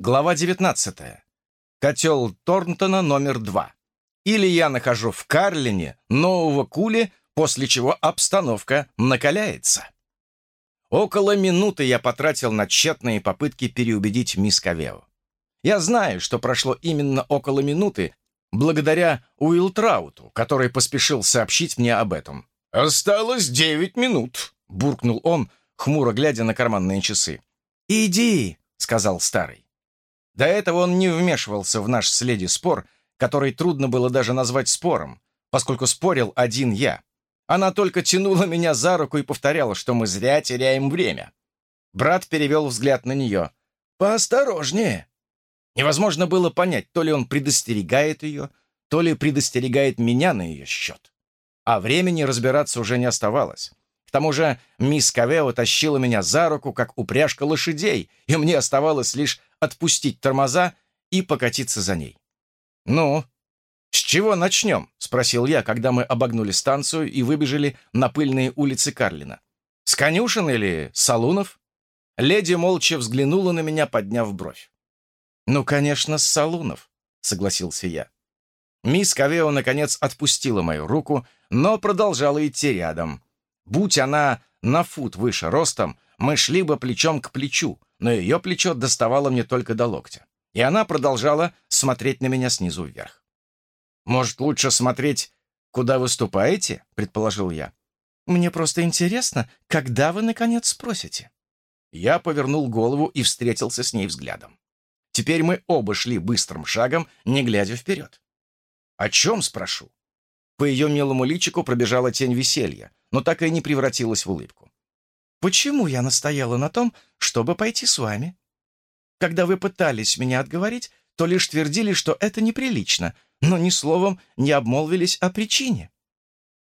Глава 19. Котел Торнтона номер два. Или я нахожу в Карлине нового кули, после чего обстановка накаляется. Около минуты я потратил на тщетные попытки переубедить мисс Кавео. Я знаю, что прошло именно около минуты, благодаря Уилтрауту, который поспешил сообщить мне об этом. «Осталось девять минут», — буркнул он, хмуро глядя на карманные часы. «Иди», — сказал старый. До этого он не вмешивался в наш следи спор, который трудно было даже назвать спором, поскольку спорил один я. Она только тянула меня за руку и повторяла, что мы зря теряем время. Брат перевел взгляд на нее. «Поосторожнее!» Невозможно было понять, то ли он предостерегает ее, то ли предостерегает меня на ее счет. А времени разбираться уже не оставалось. К тому же мисс Кавео тащила меня за руку, как упряжка лошадей, и мне оставалось лишь отпустить тормоза и покатиться за ней. «Ну, с чего начнем?» — спросил я, когда мы обогнули станцию и выбежали на пыльные улицы Карлина. «С конюшен или салунов?» Леди молча взглянула на меня, подняв бровь. «Ну, конечно, с салунов», — согласился я. Мисс Кавео, наконец, отпустила мою руку, но продолжала идти рядом — Будь она на фут выше ростом, мы шли бы плечом к плечу, но ее плечо доставало мне только до локтя. И она продолжала смотреть на меня снизу вверх. «Может, лучше смотреть, куда выступаете?» — предположил я. «Мне просто интересно, когда вы, наконец, спросите?» Я повернул голову и встретился с ней взглядом. Теперь мы оба шли быстрым шагом, не глядя вперед. «О чем?» — спрошу. По ее милому личику пробежала тень веселья, но так и не превратилась в улыбку. «Почему я настояла на том, чтобы пойти с вами? Когда вы пытались меня отговорить, то лишь твердили, что это неприлично, но ни словом не обмолвились о причине».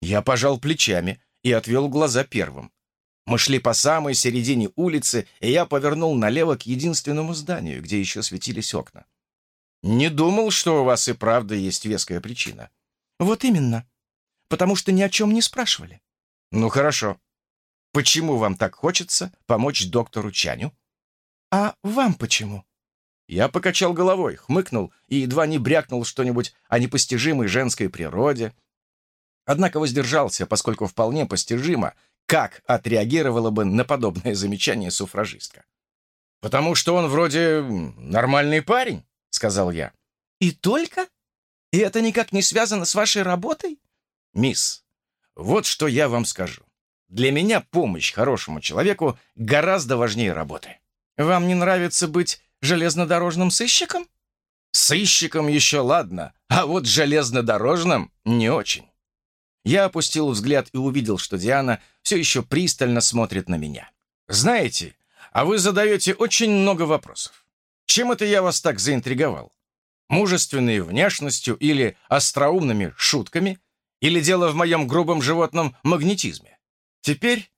Я пожал плечами и отвел глаза первым. Мы шли по самой середине улицы, и я повернул налево к единственному зданию, где еще светились окна. «Не думал, что у вас и правда есть веская причина». «Вот именно. Потому что ни о чем не спрашивали. «Ну хорошо. Почему вам так хочется помочь доктору Чаню?» «А вам почему?» Я покачал головой, хмыкнул и едва не брякнул что-нибудь о непостижимой женской природе. Однако воздержался, поскольку вполне постижимо, как отреагировала бы на подобное замечание суфражистка. «Потому что он вроде нормальный парень», — сказал я. «И только? И это никак не связано с вашей работой?» «Мисс, вот что я вам скажу. Для меня помощь хорошему человеку гораздо важнее работы. Вам не нравится быть железнодорожным сыщиком? Сыщиком еще ладно, а вот железнодорожным не очень. Я опустил взгляд и увидел, что Диана все еще пристально смотрит на меня. Знаете, а вы задаете очень много вопросов. Чем это я вас так заинтриговал? Мужественной внешностью или остроумными шутками – или дело в моем грубом животном магнетизме? Теперь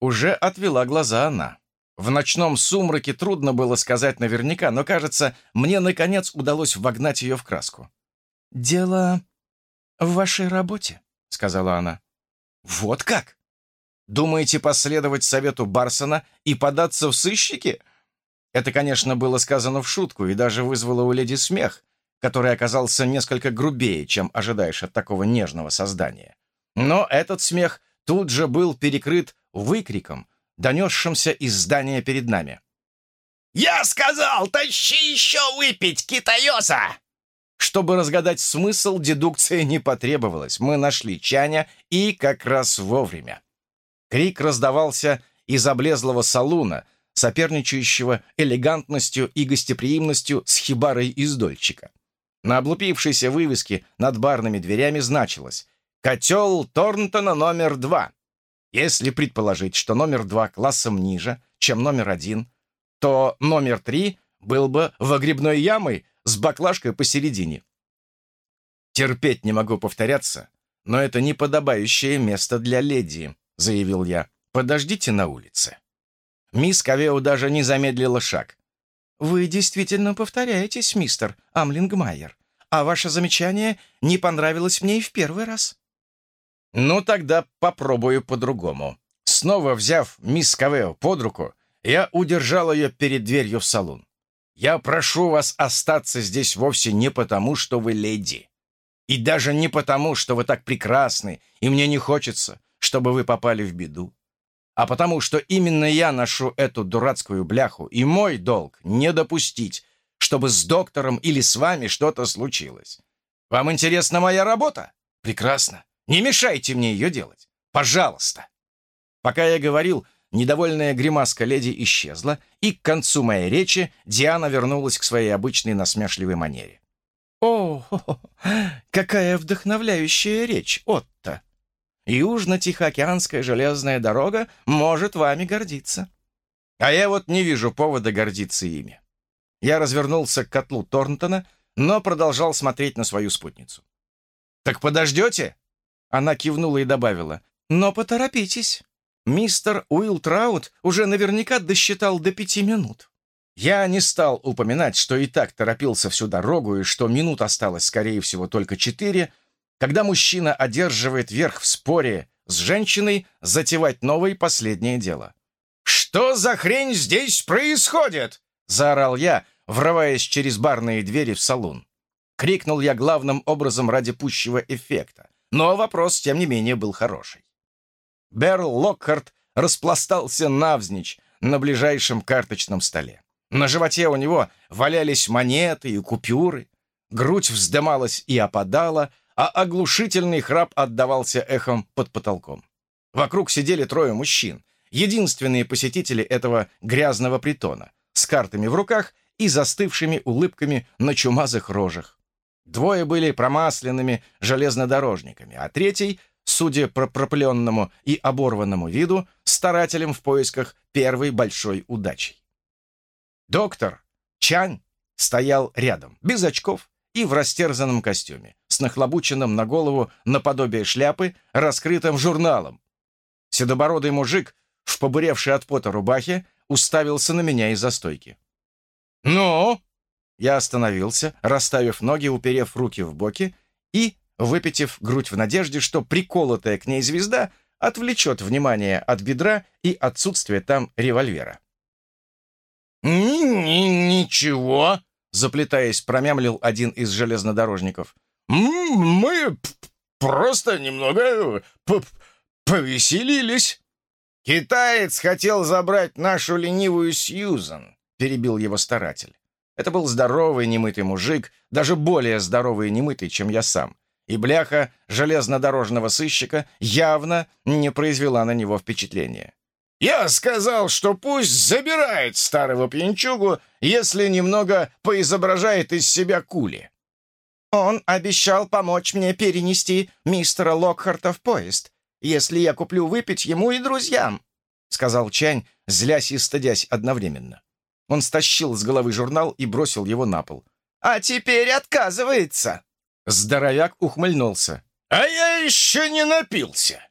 уже отвела глаза она. В ночном сумраке трудно было сказать наверняка, но, кажется, мне, наконец, удалось вогнать ее в краску. «Дело в вашей работе», — сказала она. «Вот как? Думаете последовать совету Барсона и податься в сыщики?» Это, конечно, было сказано в шутку и даже вызвало у леди смех, который оказался несколько грубее, чем ожидаешь от такого нежного создания. Но этот смех тут же был перекрыт выкриком, донесшимся из здания перед нами. «Я сказал, тащи еще выпить, китаёса!» Чтобы разгадать смысл, дедукции не потребовалось. Мы нашли Чаня и как раз вовремя. Крик раздавался из облезлого салуна, соперничающего элегантностью и гостеприимностью с хибарой из Дольчика. На облупившейся вывеске над барными дверями значилось «Котел Торнтона номер два». Если предположить, что номер два классом ниже, чем номер один, то номер три был бы выгребной ямой с баклажкой посередине. «Терпеть не могу повторяться, но это неподобающее место для леди», — заявил я. «Подождите на улице». Мисс Кавео даже не замедлила шаг. «Вы действительно повторяетесь, мистер Амлингмайер, а ваше замечание не понравилось мне и в первый раз». «Ну, тогда попробую по-другому». Снова взяв мисс Кавео под руку, я удержал ее перед дверью в салон. Я прошу вас остаться здесь вовсе не потому, что вы леди. И даже не потому, что вы так прекрасны, и мне не хочется, чтобы вы попали в беду. А потому, что именно я ношу эту дурацкую бляху, и мой долг — не допустить, чтобы с доктором или с вами что-то случилось. Вам интересна моя работа? Прекрасно. Не мешайте мне ее делать. Пожалуйста. Пока я говорил, недовольная гримаска леди исчезла, и к концу моей речи Диана вернулась к своей обычной насмешливой манере. «О, какая вдохновляющая речь, Отто! Южно-Тихоокеанская железная дорога может вами гордиться. А я вот не вижу повода гордиться ими». Я развернулся к котлу Торнтона, но продолжал смотреть на свою спутницу. «Так подождете?» Она кивнула и добавила. «Но поторопитесь. Мистер Уилл Траут уже наверняка досчитал до пяти минут». Я не стал упоминать, что и так торопился всю дорогу, и что минут осталось, скорее всего, только четыре, когда мужчина одерживает верх в споре с женщиной затевать новое последнее дело. «Что за хрень здесь происходит?» — заорал я, врываясь через барные двери в салон. Крикнул я главным образом ради пущего эффекта, но вопрос, тем не менее, был хороший. Берл Локхарт распластался навзничь на ближайшем карточном столе. На животе у него валялись монеты и купюры, грудь вздымалась и опадала, а оглушительный храп отдавался эхом под потолком. Вокруг сидели трое мужчин, единственные посетители этого грязного притона, с картами в руках и застывшими улыбками на чумазых рожах. Двое были промасленными железнодорожниками, а третий, судя по пропыленному и оборванному виду, старателем в поисках первой большой удачи. Доктор Чань стоял рядом, без очков и в растерзанном костюме, с нахлобученным на голову наподобие шляпы, раскрытым журналом. Седобородый мужик, в побуревшей от пота рубахе, уставился на меня из-за стойки. «Ну?» Я остановился, расставив ноги, уперев руки в боки и выпитив грудь в надежде, что приколотая к ней звезда отвлечет внимание от бедра и отсутствия там револьвера. «Ничего», — заплетаясь, промямлил один из железнодорожников. «Мы просто немного повеселились». «Китаец хотел забрать нашу ленивую Сьюзан», — перебил его старатель. Это был здоровый немытый мужик, даже более здоровый и немытый, чем я сам. И бляха железнодорожного сыщика явно не произвела на него впечатления. Я сказал, что пусть забирает старого пьянчугу, если немного поизображает из себя кули. Он обещал помочь мне перенести мистера Локхарта в поезд, если я куплю выпить ему и друзьям, — сказал Чань, злясь и стыдясь одновременно. Он стащил с головы журнал и бросил его на пол. «А теперь отказывается!» Здоровяк ухмыльнулся. «А я еще не напился!»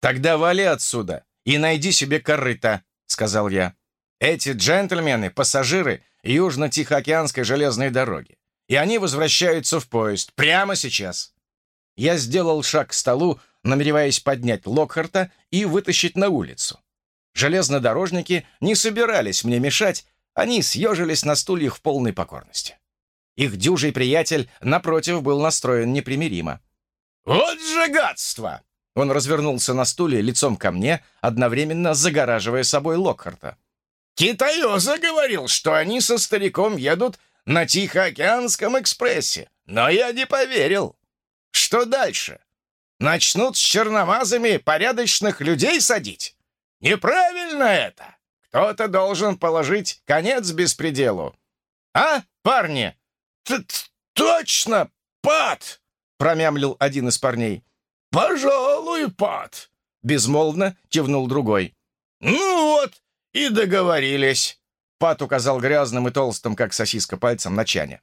«Тогда вали отсюда!» И найди себе корыто», — сказал я. «Эти джентльмены — пассажиры Южно-Тихоокеанской железной дороги, и они возвращаются в поезд прямо сейчас». Я сделал шаг к столу, намереваясь поднять Локхарта и вытащить на улицу. Железнодорожники не собирались мне мешать, они съежились на стульях в полной покорности. Их дюжий приятель, напротив, был настроен непримиримо. «Вот же гадство!» Он развернулся на стуле лицом ко мне, одновременно загораживая собой Локхарта. «Китаёза говорил, что они со стариком едут на Тихоокеанском экспрессе, но я не поверил. Что дальше? Начнут с черномазами порядочных людей садить? Неправильно это! Кто-то должен положить конец беспределу. А, парни?» Т -т «Точно, Пат!» — промямлил один из парней. «Пожалуй, Пат!» — безмолвно кивнул другой. «Ну вот, и договорились!» Пат указал грязным и толстым, как сосиска, пальцем на чане.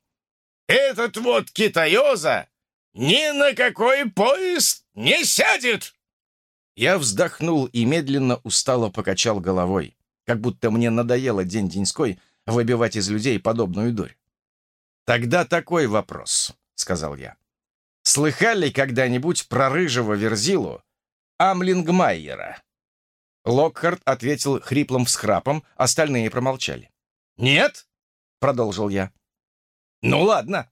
«Этот вот китаёза ни на какой поезд не сядет!» Я вздохнул и медленно устало покачал головой, как будто мне надоело день-деньской выбивать из людей подобную дурь. «Тогда такой вопрос», — сказал я. Слыхали когда-нибудь про рыжего верзилу Амлингмайера?» Локхард ответил хриплым всхрапом, остальные промолчали. «Нет? — продолжил я. «Ну ладно.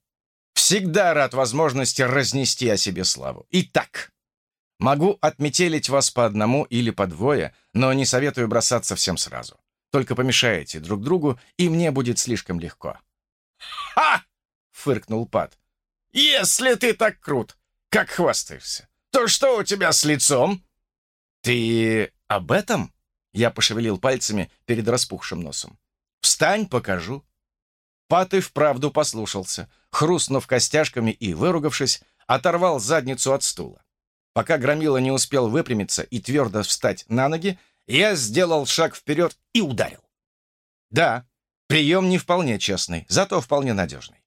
Всегда рад возможности разнести о себе славу. Итак, могу отметелить вас по одному или по двое, но не советую бросаться всем сразу. Только помешаете друг другу, и мне будет слишком легко». «Ха!» — фыркнул Пат. «Если ты так крут, как хвастаешься, то что у тебя с лицом?» «Ты об этом?» — я пошевелил пальцами перед распухшим носом. «Встань, покажу». Пат и вправду послушался, хрустнув костяшками и, выругавшись, оторвал задницу от стула. Пока Громила не успел выпрямиться и твердо встать на ноги, я сделал шаг вперед и ударил. Да, прием не вполне честный, зато вполне надежный.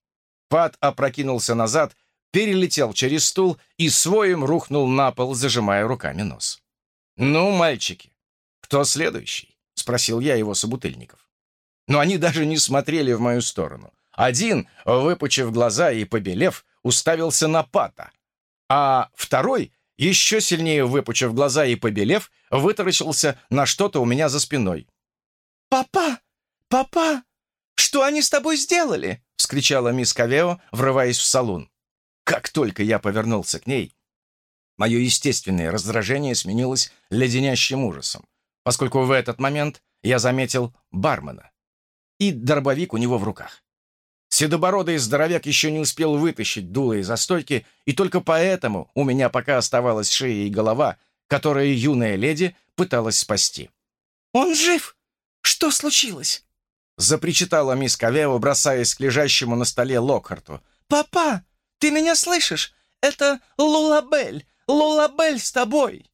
Пат опрокинулся назад, перелетел через стул и своим рухнул на пол, зажимая руками нос. «Ну, мальчики, кто следующий?» — спросил я его собутыльников но они даже не смотрели в мою сторону. Один, выпучив глаза и побелев, уставился на Пата, а второй, еще сильнее выпучив глаза и побелев, вытаращился на что-то у меня за спиной. «Папа! Папа! Что они с тобой сделали?» — вскричала мисс Кавео, врываясь в салон. Как только я повернулся к ней, мое естественное раздражение сменилось леденящим ужасом, поскольку в этот момент я заметил бармена и дробовик у него в руках. Седобородый здоровяк еще не успел вытащить дуло из застойки, и только поэтому у меня пока оставалась шея и голова, которые юная леди пыталась спасти. «Он жив! Что случилось?» Запричитала мисс Кавео, бросаясь к лежащему на столе Локхарту. «Папа, ты меня слышишь? Это Лулабель! Лулабель с тобой!»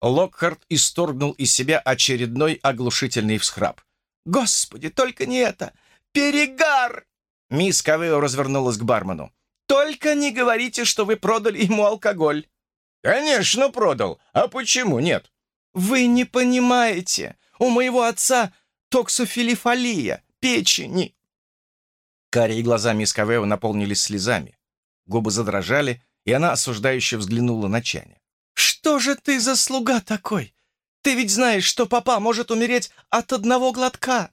Локхарт исторгнул из себя очередной оглушительный всхрап. «Господи, только не это! Перегар!» Мисс Кавео развернулась к бармену. «Только не говорите, что вы продали ему алкоголь!» «Конечно, продал! А почему нет?» «Вы не понимаете! У моего отца токсофилифолия, печени!» Карие глаза мисс Кавео наполнились слезами. Губы задрожали, и она осуждающе взглянула на Чаня. «Что же ты за слуга такой? Ты ведь знаешь, что папа может умереть от одного глотка!»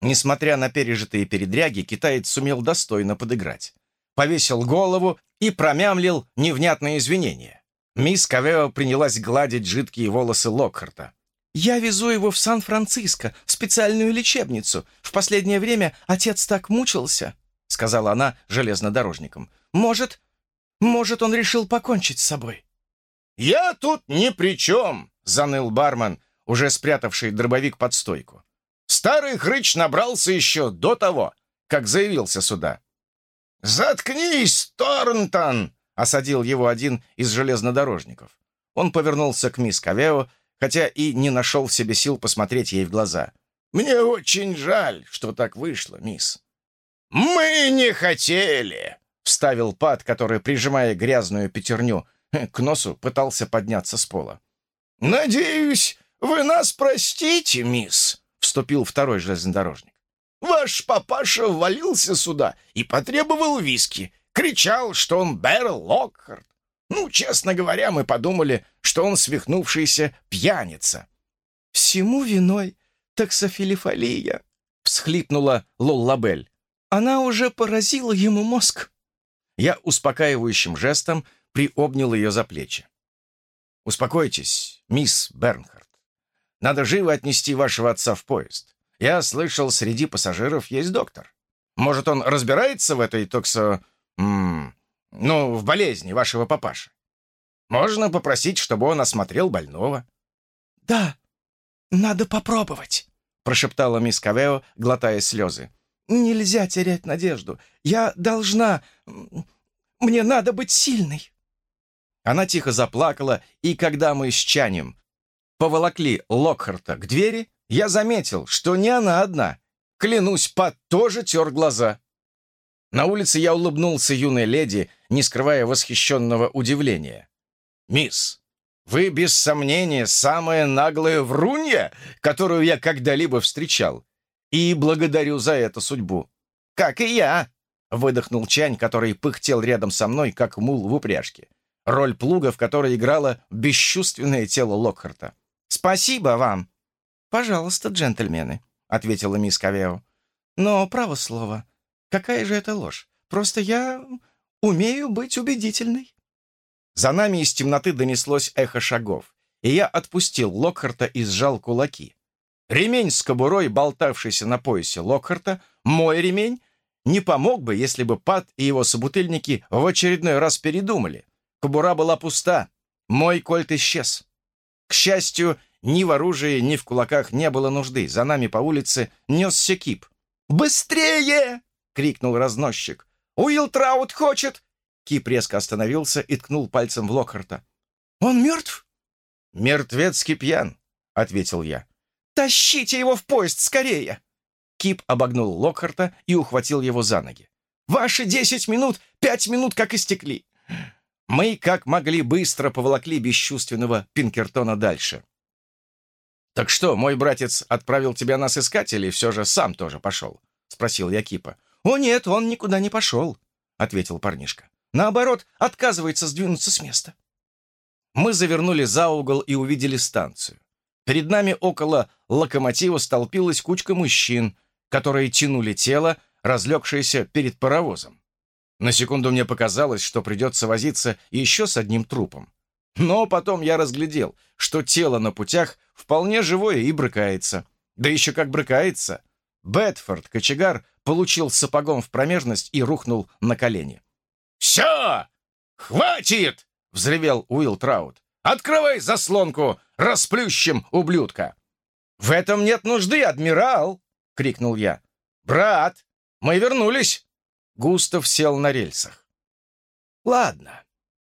Несмотря на пережитые передряги, китаец сумел достойно подыграть. Повесил голову и промямлил невнятные извинения. Мисс Кавео принялась гладить жидкие волосы Локхарта. «Я везу его в Сан-Франциско, в специальную лечебницу. В последнее время отец так мучился», — сказала она железнодорожникам. «Может, может, он решил покончить с собой?» «Я тут ни при чем!» заныл бармен, уже спрятавший дробовик под стойку. «Старый хрыч набрался еще до того, как заявился сюда». «Заткнись, Торнтон!» — осадил его один из железнодорожников. Он повернулся к мисс Кавео, хотя и не нашел в себе сил посмотреть ей в глаза. «Мне очень жаль, что так вышло, мисс». «Мы не хотели!» — вставил Пат, который, прижимая грязную пятерню к носу, пытался подняться с пола. «Надеюсь, вы нас простите, мисс», — вступил второй железнодорожник. «Ваш папаша ввалился сюда и потребовал виски. Кричал, что он Берл Локхарт. Ну, честно говоря, мы подумали, что он свихнувшийся пьяница». «Всему виной таксофилифолия», — всхлипнула Лоллабель. «Она уже поразила ему мозг». Я успокаивающим жестом приобнял ее за плечи. «Успокойтесь, мисс Бернхард. Надо живо отнести вашего отца в поезд. Я слышал, среди пассажиров есть доктор. Может, он разбирается в этой токсо... М -м, ну, в болезни вашего папаши? Можно попросить, чтобы он осмотрел больного». «Да, надо попробовать», — прошептала мисс Кавео, глотая слезы. «Нельзя терять надежду. Я должна... Мне надо быть сильной». Она тихо заплакала, и когда мы с Чанем поволокли Локхарта к двери, я заметил, что не она одна. Клянусь, Пат тоже тер глаза. На улице я улыбнулся юной леди, не скрывая восхищенного удивления. «Мисс, вы, без сомнения, самая наглая врунья, которую я когда-либо встречал. И благодарю за это судьбу». «Как и я!» — выдохнул Чань, который пыхтел рядом со мной, как мул в упряжке роль плуга, в которой играло бесчувственное тело Локхарта. «Спасибо вам!» «Пожалуйста, джентльмены», — ответила мисс Кавео. Но, право слово, какая же это ложь? Просто я умею быть убедительной». За нами из темноты донеслось эхо шагов, и я отпустил Локхарта и сжал кулаки. Ремень с кобурой, болтавшийся на поясе Локхарта, мой ремень, не помог бы, если бы Пат и его собутыльники в очередной раз передумали. Кобура была пуста, мой кольт исчез. К счастью, ни в оружии, ни в кулаках не было нужды. За нами по улице несся кип. «Быстрее!» — крикнул разносчик. «Уилл Траут хочет!» Кип резко остановился и ткнул пальцем в Локхарта. «Он мертв?» «Мертвецкий пьян», — ответил я. «Тащите его в поезд скорее!» Кип обогнул Локхарта и ухватил его за ноги. «Ваши десять минут, пять минут как истекли!» Мы, как могли, быстро поволокли бесчувственного Пинкертона дальше. «Так что, мой братец отправил тебя нас искать или все же сам тоже пошел?» — спросил я Кипа. «О нет, он никуда не пошел», — ответил парнишка. «Наоборот, отказывается сдвинуться с места». Мы завернули за угол и увидели станцию. Перед нами около локомотива столпилась кучка мужчин, которые тянули тело, разлегшееся перед паровозом. На секунду мне показалось, что придется возиться еще с одним трупом. Но потом я разглядел, что тело на путях вполне живое и брыкается. Да еще как брыкается. Бетфорд, кочегар, получил сапогом в промежность и рухнул на колени. «Все! Хватит!» — взревел Уилл Траут. «Открывай заслонку, расплющим ублюдка!» «В этом нет нужды, адмирал!» — крикнул я. «Брат, мы вернулись!» Густав сел на рельсах. «Ладно,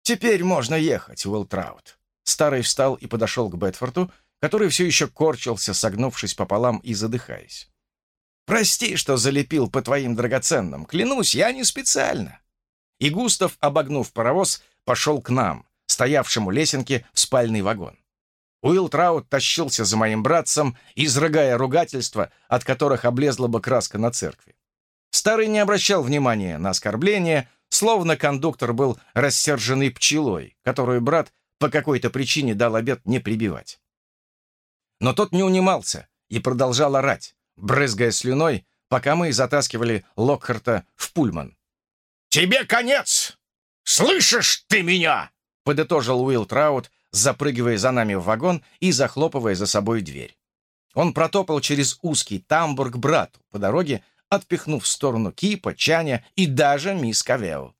теперь можно ехать, Уилтраут». Старый встал и подошел к Бетфорту, который все еще корчился, согнувшись пополам и задыхаясь. «Прости, что залепил по твоим драгоценным. Клянусь, я не специально». И Густав, обогнув паровоз, пошел к нам, стоявшему лесенке в спальный вагон. Уилл Траут тащился за моим братцем, изрыгая ругательства, от которых облезла бы краска на церкви. Старый не обращал внимания на оскорбления, словно кондуктор был рассерженный пчелой, которую брат по какой-то причине дал обед не прибивать. Но тот не унимался и продолжал орать, брызгая слюной, пока мы затаскивали Локхарта в пульман. «Тебе конец! Слышишь ты меня?» — подытожил Уилл Траут, запрыгивая за нами в вагон и захлопывая за собой дверь. Он протопал через узкий тамбур к брату, по дороге отпихнув в сторону Кипа, Чаня и даже мисс Кавео.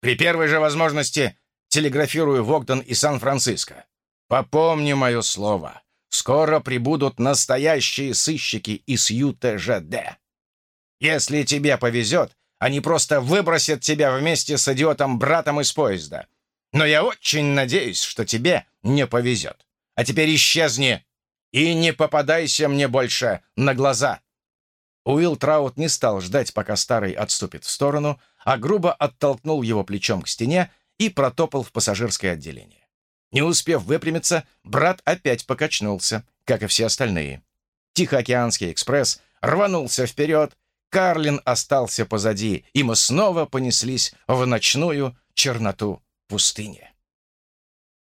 «При первой же возможности телеграфирую в Огден и Сан-Франциско. Попомни мое слово, скоро прибудут настоящие сыщики из ЮТЖД. Если тебе повезет, они просто выбросят тебя вместе с идиотом-братом из поезда. Но я очень надеюсь, что тебе не повезет. А теперь исчезни и не попадайся мне больше на глаза». Уилл Траут не стал ждать, пока старый отступит в сторону, а грубо оттолкнул его плечом к стене и протопал в пассажирское отделение. Не успев выпрямиться, брат опять покачнулся, как и все остальные. Тихоокеанский экспресс рванулся вперед, Карлин остался позади, и мы снова понеслись в ночную черноту пустыни.